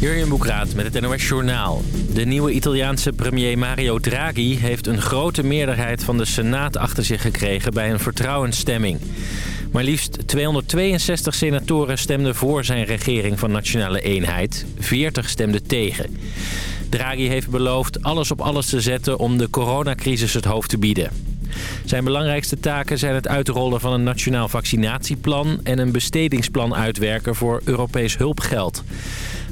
Jurjen Boekraat met het NOS Journaal. De nieuwe Italiaanse premier Mario Draghi heeft een grote meerderheid van de Senaat achter zich gekregen bij een vertrouwensstemming. Maar liefst 262 senatoren stemden voor zijn regering van nationale eenheid. 40 stemden tegen. Draghi heeft beloofd alles op alles te zetten om de coronacrisis het hoofd te bieden. Zijn belangrijkste taken zijn het uitrollen van een nationaal vaccinatieplan... en een bestedingsplan uitwerken voor Europees hulpgeld.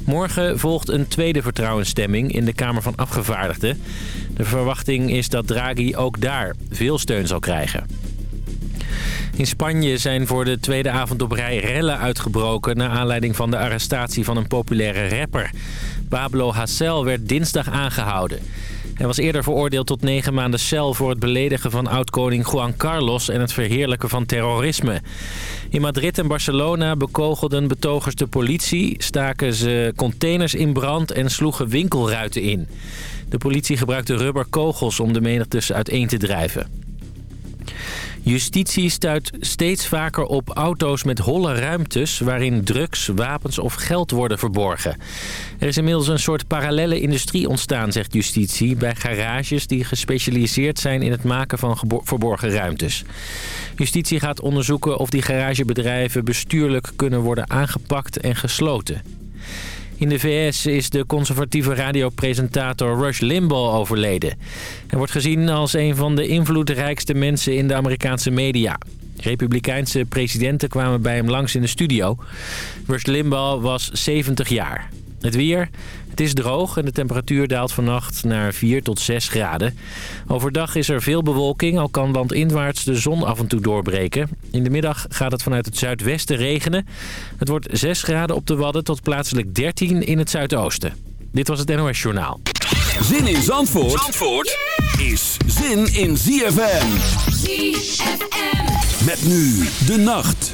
Morgen volgt een tweede vertrouwensstemming in de Kamer van Afgevaardigden. De verwachting is dat Draghi ook daar veel steun zal krijgen. In Spanje zijn voor de tweede avond op rij rellen uitgebroken... naar aanleiding van de arrestatie van een populaire rapper. Pablo Hasél werd dinsdag aangehouden. Hij was eerder veroordeeld tot negen maanden cel voor het beledigen van oud-koning Juan Carlos en het verheerlijken van terrorisme. In Madrid en Barcelona bekogelden betogers de politie, staken ze containers in brand en sloegen winkelruiten in. De politie gebruikte rubberkogels om de menigtes uiteen te drijven. Justitie stuit steeds vaker op auto's met holle ruimtes... waarin drugs, wapens of geld worden verborgen. Er is inmiddels een soort parallelle industrie ontstaan, zegt justitie... bij garages die gespecialiseerd zijn in het maken van verborgen ruimtes. Justitie gaat onderzoeken of die garagebedrijven bestuurlijk kunnen worden aangepakt en gesloten. In de VS is de conservatieve radiopresentator Rush Limbaugh overleden. Hij wordt gezien als een van de invloedrijkste mensen in de Amerikaanse media. Republikeinse presidenten kwamen bij hem langs in de studio. Rush Limbaugh was 70 jaar. Het weer, het is droog en de temperatuur daalt vannacht naar 4 tot 6 graden. Overdag is er veel bewolking, al kan landinwaarts de zon af en toe doorbreken. In de middag gaat het vanuit het zuidwesten regenen. Het wordt 6 graden op de Wadden tot plaatselijk 13 in het zuidoosten. Dit was het NOS Journaal. Zin in Zandvoort, Zandvoort is zin in ZFM. ZFM. Met nu de nacht.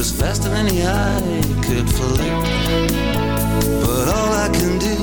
was faster than the eye could flick. But all I can do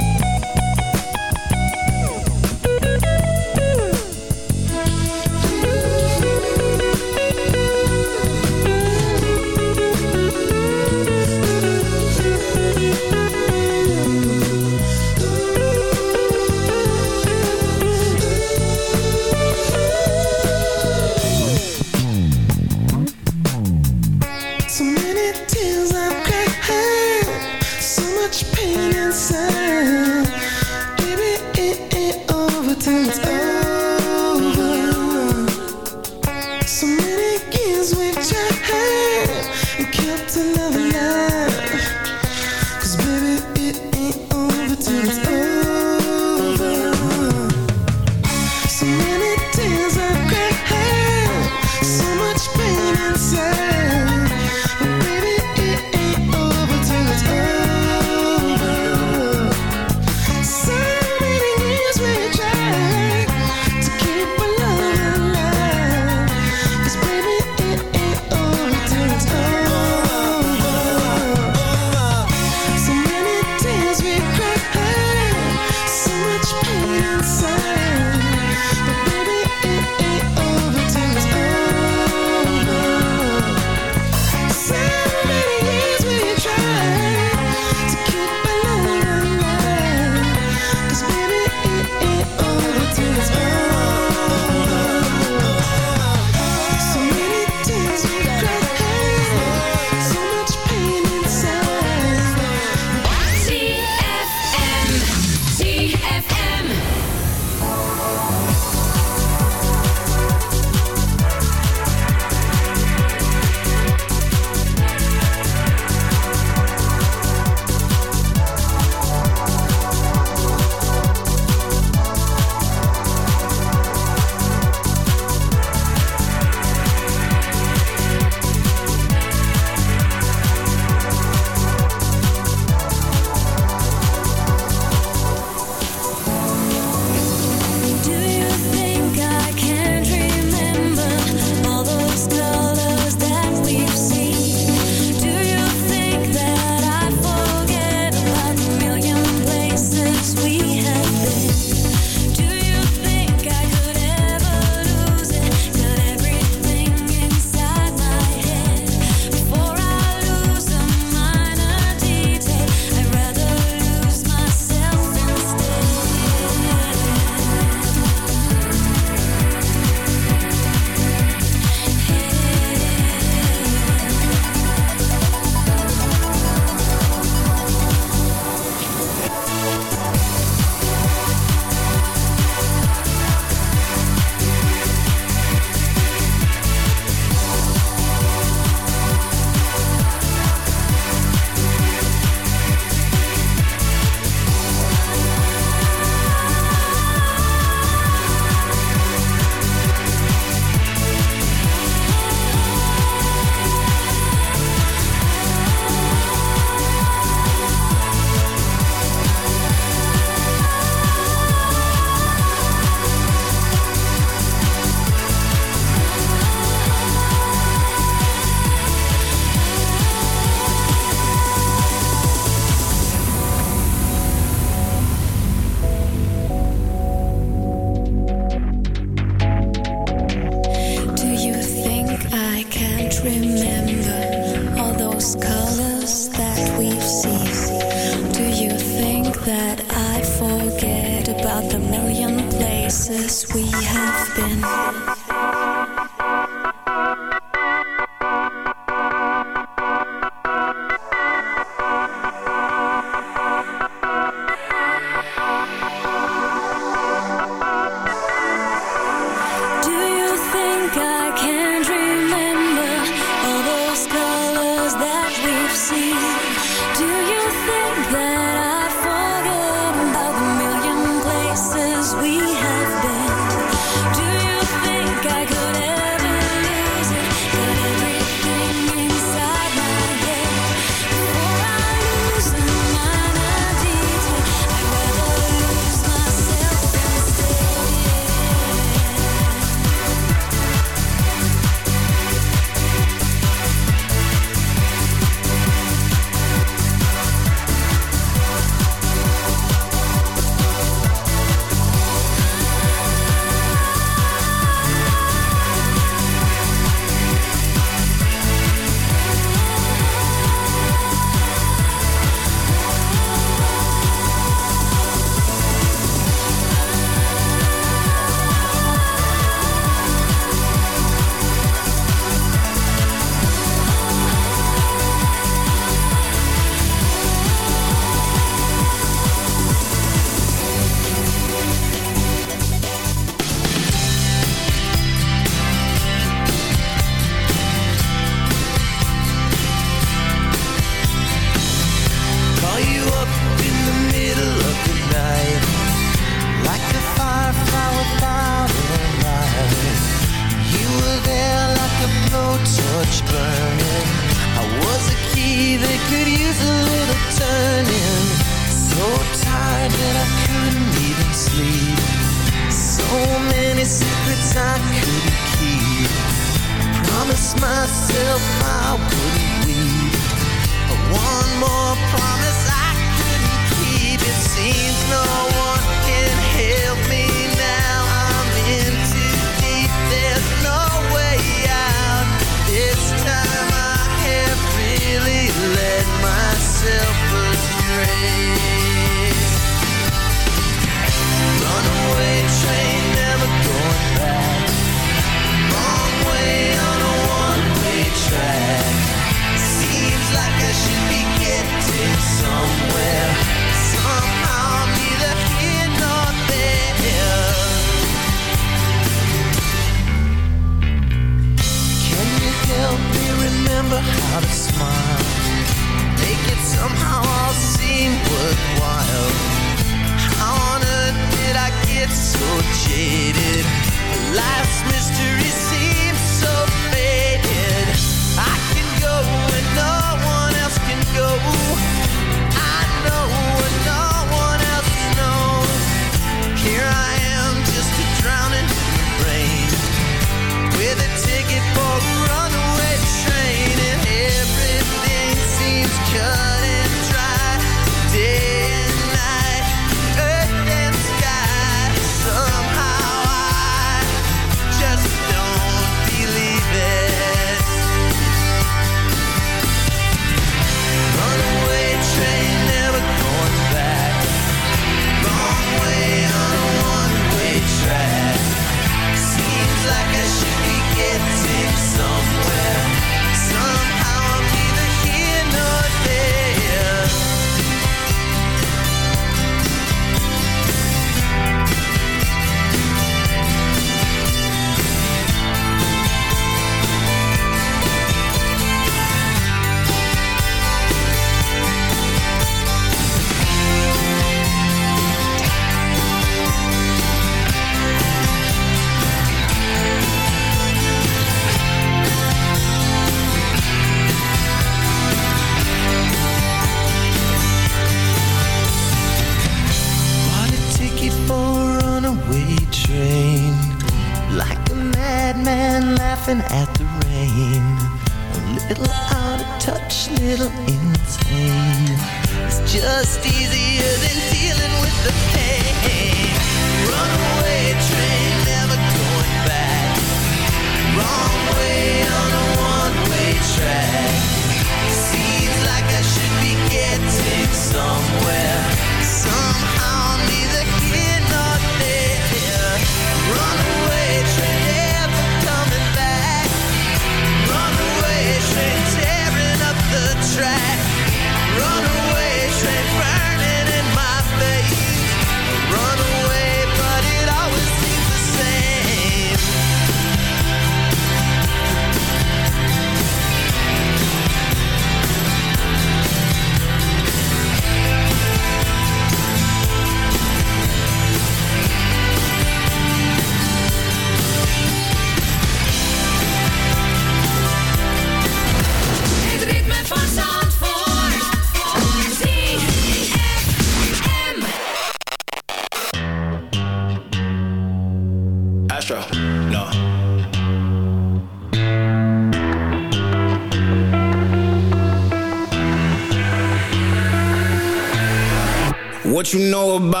what you know about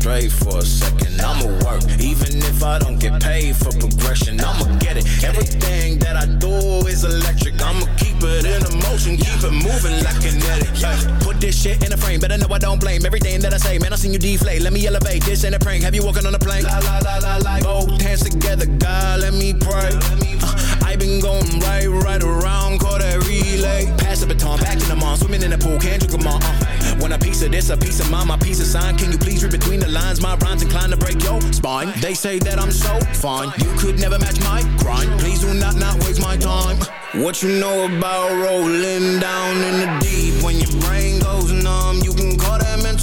straight for a second. I'ma work, even if I don't get paid for progression. I'ma get it. Everything that I do is electric. I'ma keep it in motion, keep it moving like kinetic. Yeah. Put this shit in a frame, better know I don't blame everything that I say. Man, I seen you deflate. Let me elevate. This ain't a prank. Have you walking on a plane? La la la la la. Both hands together, God, let me pray. Uh, I been going right, right around, call that relay. Pass the baton, back in the mall, swimming in the pool, can't drink a all. Uh when a piece of this, a piece of mine, my piece of sign. Can you please read between the lines? My rhymes inclined to break your spine. They say that I'm so fine, you could never match my grind. Please do not not waste my time. What you know about rolling down in the deep? When your brain goes numb, you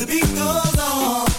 The beat goes on.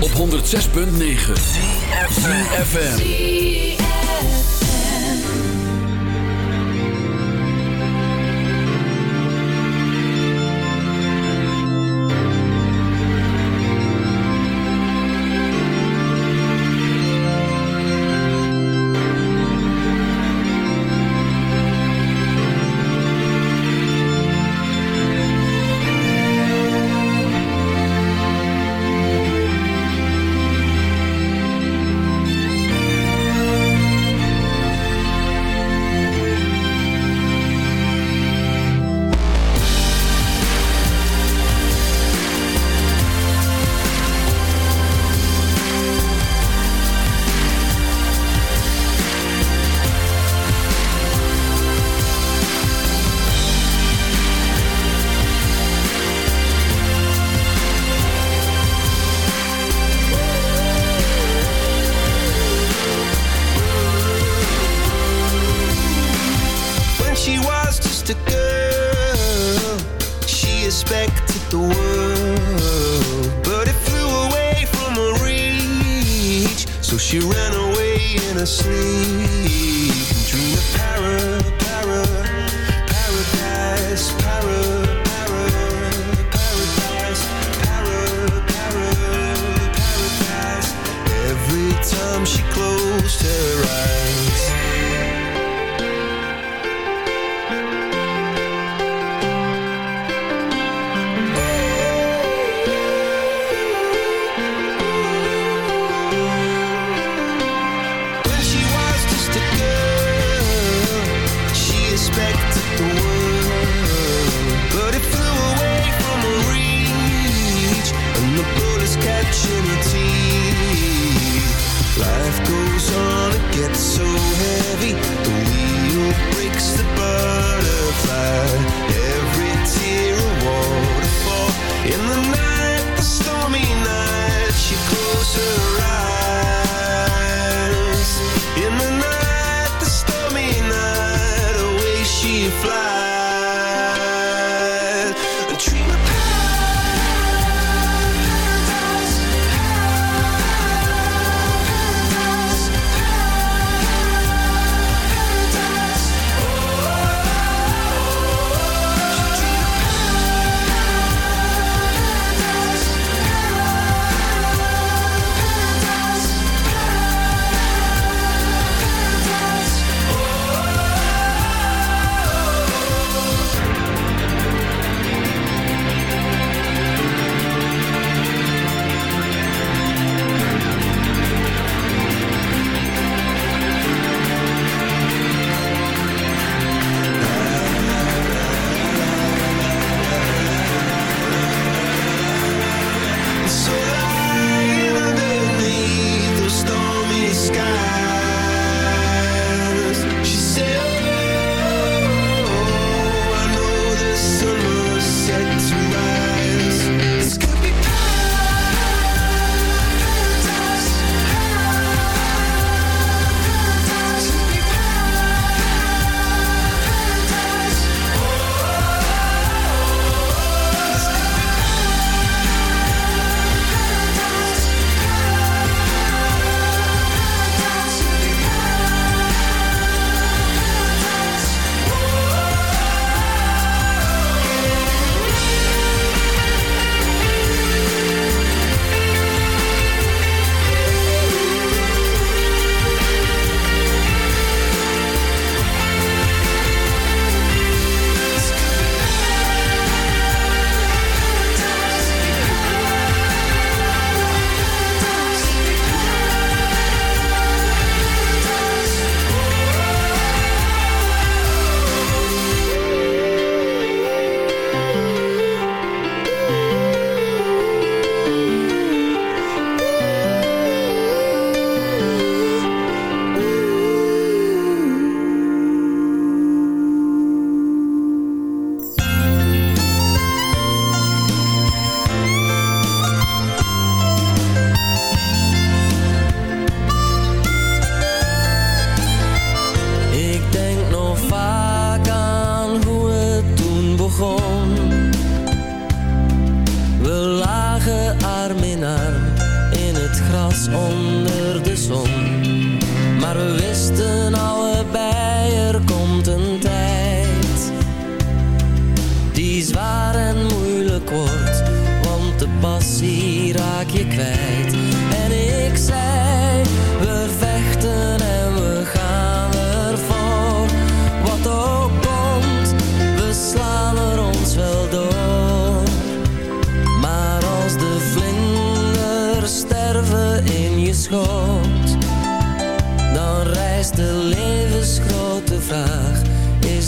Op 106.9 ZFM.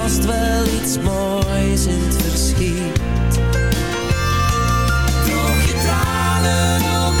vast wel iets moois in het verschiet. Droog je tranen ook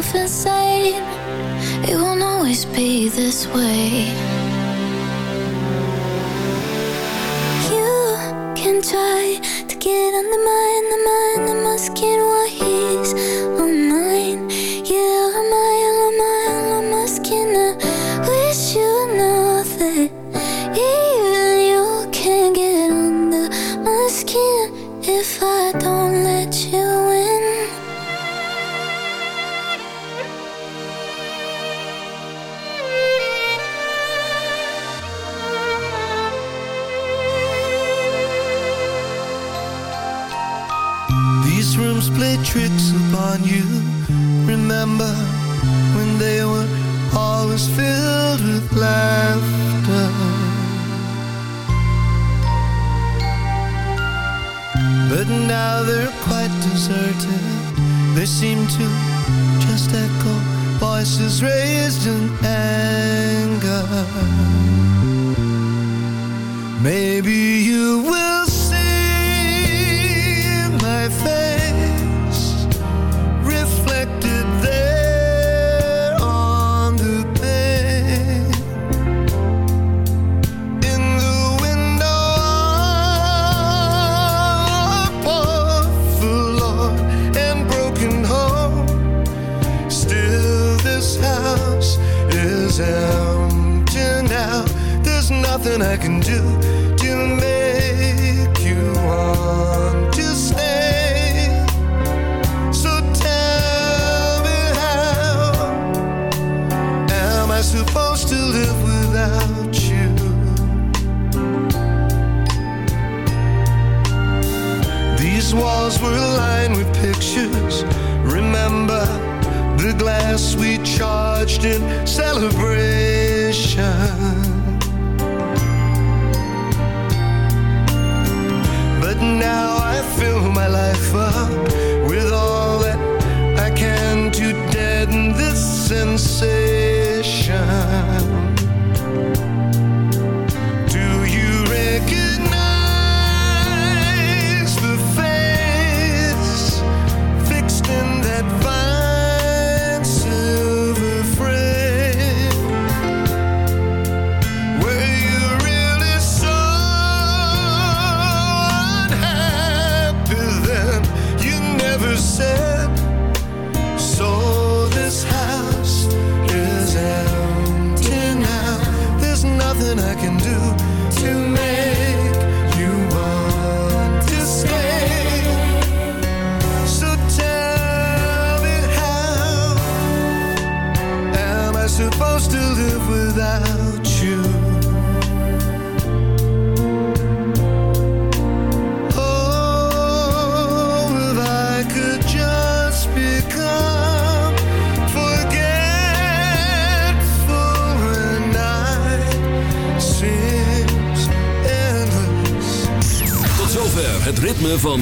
yourself insane. It won't always be this way. You can try to get on the mind, the mind, the masking what he's